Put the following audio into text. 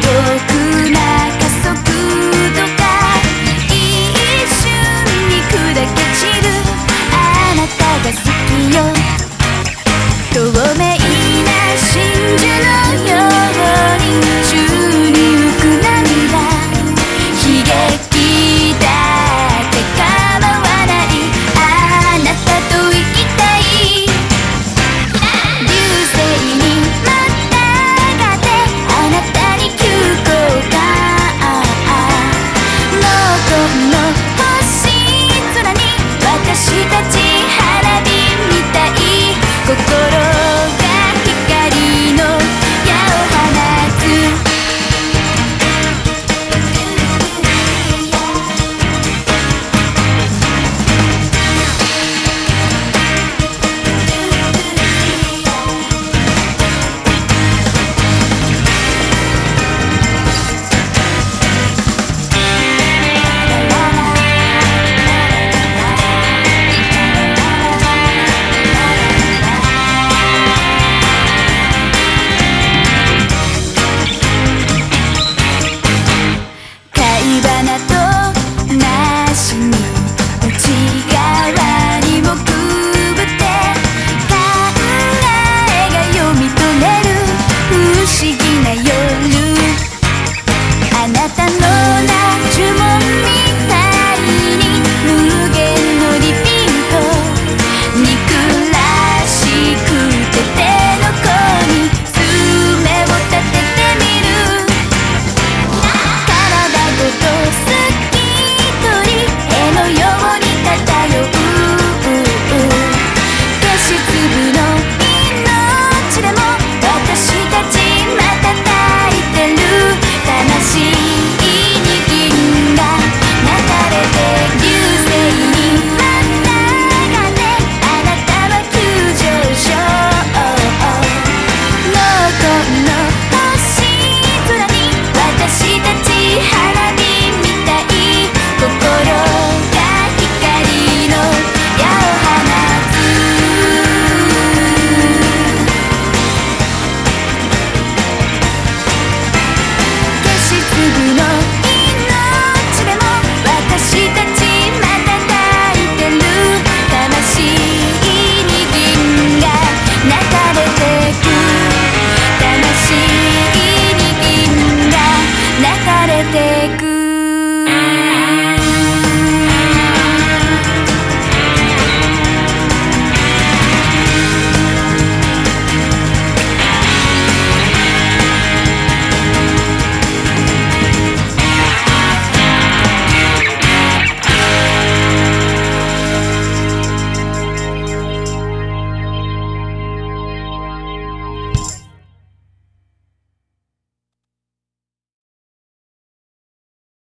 shoulders